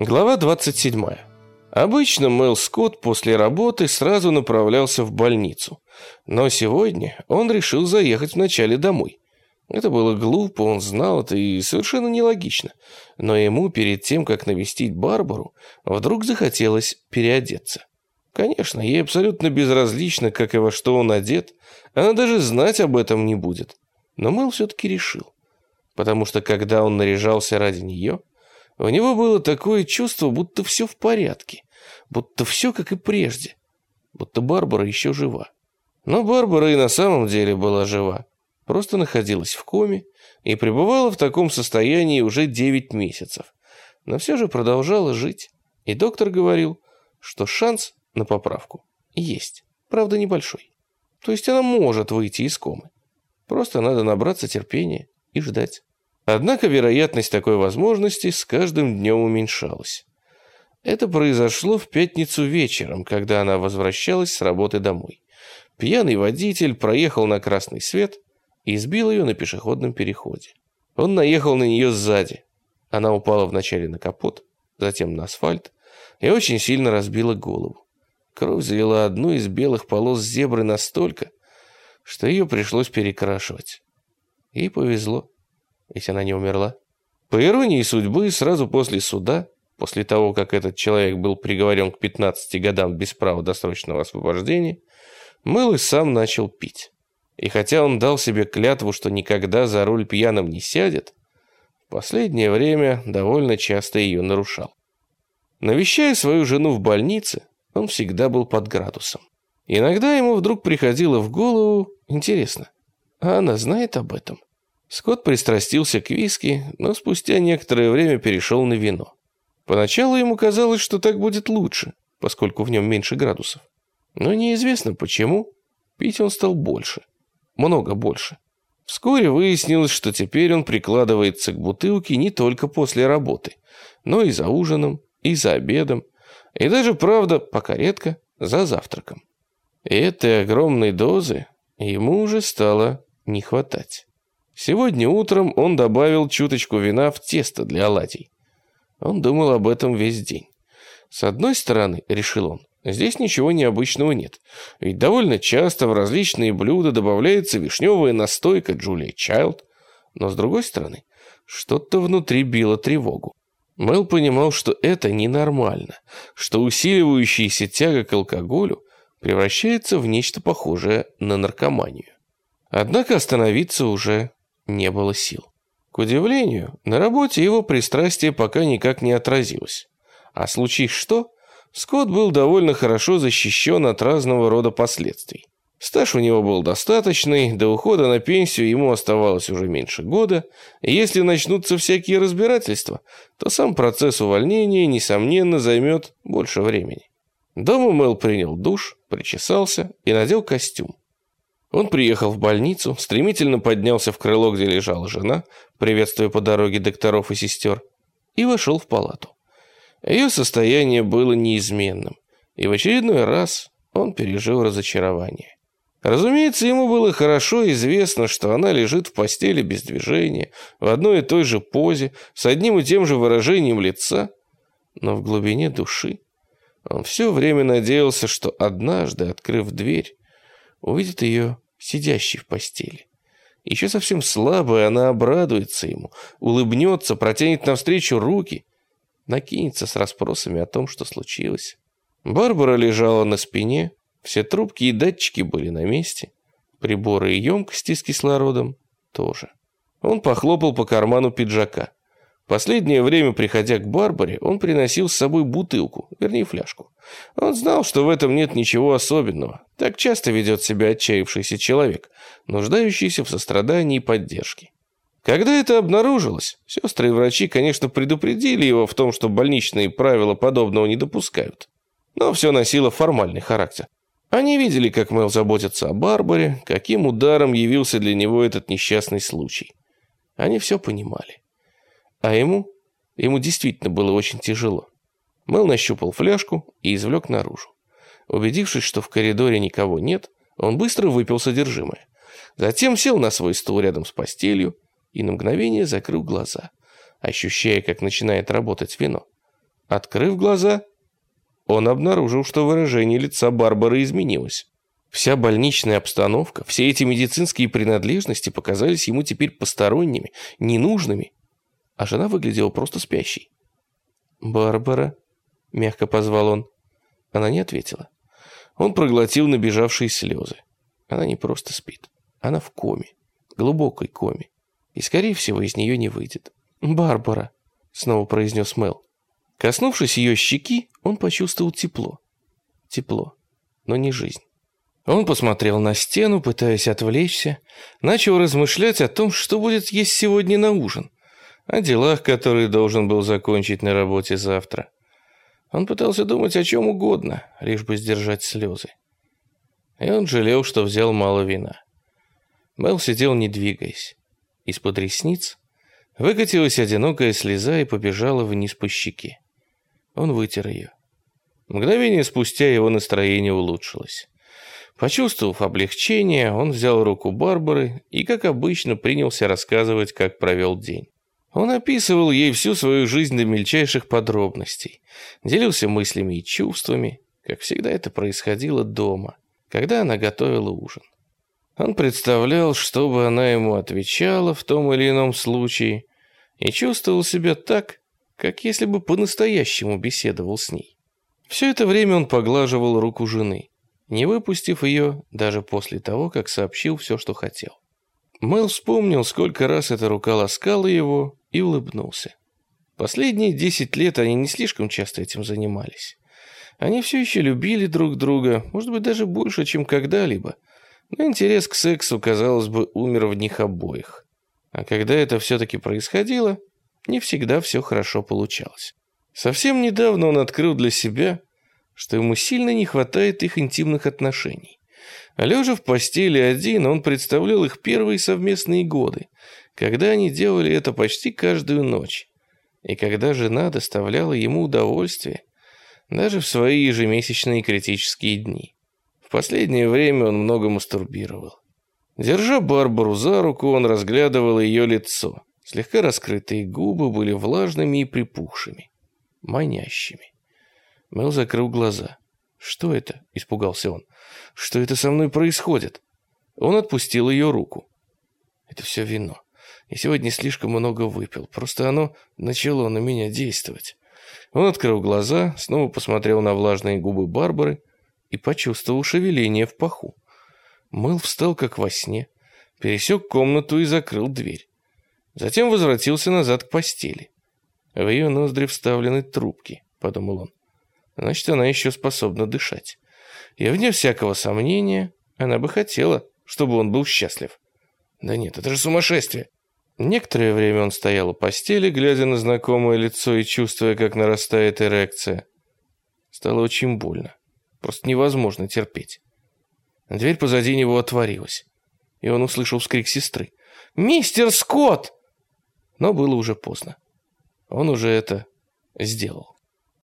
Глава 27. Обычно Мэл Скотт после работы сразу направлялся в больницу. Но сегодня он решил заехать вначале домой. Это было глупо, он знал это и совершенно нелогично. Но ему перед тем, как навестить Барбару, вдруг захотелось переодеться. Конечно, ей абсолютно безразлично, как и во что он одет. Она даже знать об этом не будет. Но Мэл все-таки решил. Потому что когда он наряжался ради нее, у него было такое чувство, будто все в порядке, будто все как и прежде, будто Барбара еще жива. Но Барбара и на самом деле была жива, просто находилась в коме и пребывала в таком состоянии уже 9 месяцев, но все же продолжала жить. И доктор говорил, что шанс на поправку есть, правда небольшой. То есть она может выйти из комы. Просто надо набраться терпения и ждать. Однако вероятность такой возможности с каждым днем уменьшалась. Это произошло в пятницу вечером, когда она возвращалась с работы домой. Пьяный водитель проехал на красный свет и сбил ее на пешеходном переходе. Он наехал на нее сзади. Она упала вначале на капот, затем на асфальт и очень сильно разбила голову. Кровь залила одну из белых полос зебры настолько, что ее пришлось перекрашивать. Ей повезло если она не умерла. По иронии судьбы, сразу после суда, после того, как этот человек был приговорен к 15 годам без права досрочного освобождения, Мэл и сам начал пить. И хотя он дал себе клятву, что никогда за руль пьяным не сядет, в последнее время довольно часто ее нарушал. Навещая свою жену в больнице, он всегда был под градусом. Иногда ему вдруг приходило в голову, интересно, а она знает об этом? Скотт пристрастился к виски, но спустя некоторое время перешел на вино. Поначалу ему казалось, что так будет лучше, поскольку в нем меньше градусов. Но неизвестно почему, пить он стал больше. Много больше. Вскоре выяснилось, что теперь он прикладывается к бутылке не только после работы, но и за ужином, и за обедом, и даже, правда, пока редко, за завтраком. И этой огромной дозы ему уже стало не хватать. Сегодня утром он добавил чуточку вина в тесто для оладий. Он думал об этом весь день. С одной стороны, решил он, здесь ничего необычного нет. Ведь довольно часто в различные блюда добавляется вишневая настойка Джулия Чайлд. Но с другой стороны, что-то внутри било тревогу. Мэл понимал, что это ненормально, что усиливающаяся тяга к алкоголю превращается в нечто похожее на наркоманию. Однако остановиться уже не было сил. К удивлению, на работе его пристрастие пока никак не отразилось. А случись что, Скотт был довольно хорошо защищен от разного рода последствий. Стаж у него был достаточный, до ухода на пенсию ему оставалось уже меньше года, и если начнутся всякие разбирательства, то сам процесс увольнения, несомненно, займет больше времени. Дома Мэл принял душ, причесался и надел костюм. Он приехал в больницу, стремительно поднялся в крыло, где лежала жена, приветствуя по дороге докторов и сестер, и вошел в палату. Ее состояние было неизменным, и в очередной раз он пережил разочарование. Разумеется, ему было хорошо известно, что она лежит в постели без движения, в одной и той же позе, с одним и тем же выражением лица, но в глубине души он все время надеялся, что однажды, открыв дверь, увидит ее сидящей в постели. Еще совсем слабая, она обрадуется ему, улыбнется, протянет навстречу руки, накинется с расспросами о том, что случилось. Барбара лежала на спине, все трубки и датчики были на месте, приборы и емкости с кислородом тоже. Он похлопал по карману пиджака. Последнее время, приходя к Барбаре, он приносил с собой бутылку, вернее фляжку. Он знал, что в этом нет ничего особенного. Так часто ведет себя отчаявшийся человек, нуждающийся в сострадании и поддержке. Когда это обнаружилось, сестры и врачи, конечно, предупредили его в том, что больничные правила подобного не допускают. Но все носило формальный характер. Они видели, как Мэл заботится о Барбаре, каким ударом явился для него этот несчастный случай. Они все понимали. А ему? Ему действительно было очень тяжело. Мэл нащупал фляжку и извлек наружу. Убедившись, что в коридоре никого нет, он быстро выпил содержимое. Затем сел на свой стул рядом с постелью и на мгновение закрыл глаза, ощущая, как начинает работать вино. Открыв глаза, он обнаружил, что выражение лица Барбары изменилось. Вся больничная обстановка, все эти медицинские принадлежности показались ему теперь посторонними, ненужными, а жена выглядела просто спящей. «Барбара», — мягко позвал он. Она не ответила. Он проглотил набежавшие слезы. Она не просто спит. Она в коме, глубокой коме. И, скорее всего, из нее не выйдет. «Барбара», — снова произнес Мел. Коснувшись ее щеки, он почувствовал тепло. Тепло, но не жизнь. Он посмотрел на стену, пытаясь отвлечься, начал размышлять о том, что будет есть сегодня на ужин, о делах, которые должен был закончить на работе завтра. Он пытался думать о чем угодно, лишь бы сдержать слезы. И он жалел, что взял мало вина. Мел сидел, не двигаясь. Из-под ресниц выкатилась одинокая слеза и побежала вниз по щеке. Он вытер ее. Мгновение спустя его настроение улучшилось. Почувствовав облегчение, он взял руку Барбары и, как обычно, принялся рассказывать, как провел день. Он описывал ей всю свою жизнь до мельчайших подробностей, делился мыслями и чувствами, как всегда это происходило дома, когда она готовила ужин. Он представлял, что бы она ему отвечала в том или ином случае, и чувствовал себя так, как если бы по-настоящему беседовал с ней. Все это время он поглаживал руку жены, не выпустив ее даже после того, как сообщил все, что хотел. Мэл вспомнил, сколько раз эта рука ласкала его, и улыбнулся. Последние десять лет они не слишком часто этим занимались. Они все еще любили друг друга, может быть, даже больше, чем когда-либо. Но интерес к сексу, казалось бы, умер в них обоих. А когда это все-таки происходило, не всегда все хорошо получалось. Совсем недавно он открыл для себя, что ему сильно не хватает их интимных отношений. Лежа в постели один, он представлял их первые совместные годы, когда они делали это почти каждую ночь, и когда жена доставляла ему удовольствие, даже в свои ежемесячные критические дни. В последнее время он много мастурбировал. Держа Барбару за руку, он разглядывал ее лицо. Слегка раскрытые губы были влажными и припухшими, манящими. Мэл закрыл глаза. «Что это?» – испугался он. Что это со мной происходит? Он отпустил ее руку. Это все вино. Я сегодня слишком много выпил. Просто оно начало на меня действовать. Он открыл глаза, снова посмотрел на влажные губы Барбары и почувствовал шевеление в паху. Мэл встал как во сне, пересек комнату и закрыл дверь. Затем возвратился назад к постели. В ее ноздри вставлены трубки, подумал он. Значит, она еще способна дышать. И вне всякого сомнения, она бы хотела, чтобы он был счастлив. Да нет, это же сумасшествие. Некоторое время он стоял у постели, глядя на знакомое лицо и чувствуя, как нарастает эрекция. Стало очень больно. Просто невозможно терпеть. Дверь позади него отворилась, и он услышал вскрик сестры. «Мистер Скотт!» Но было уже поздно. Он уже это сделал.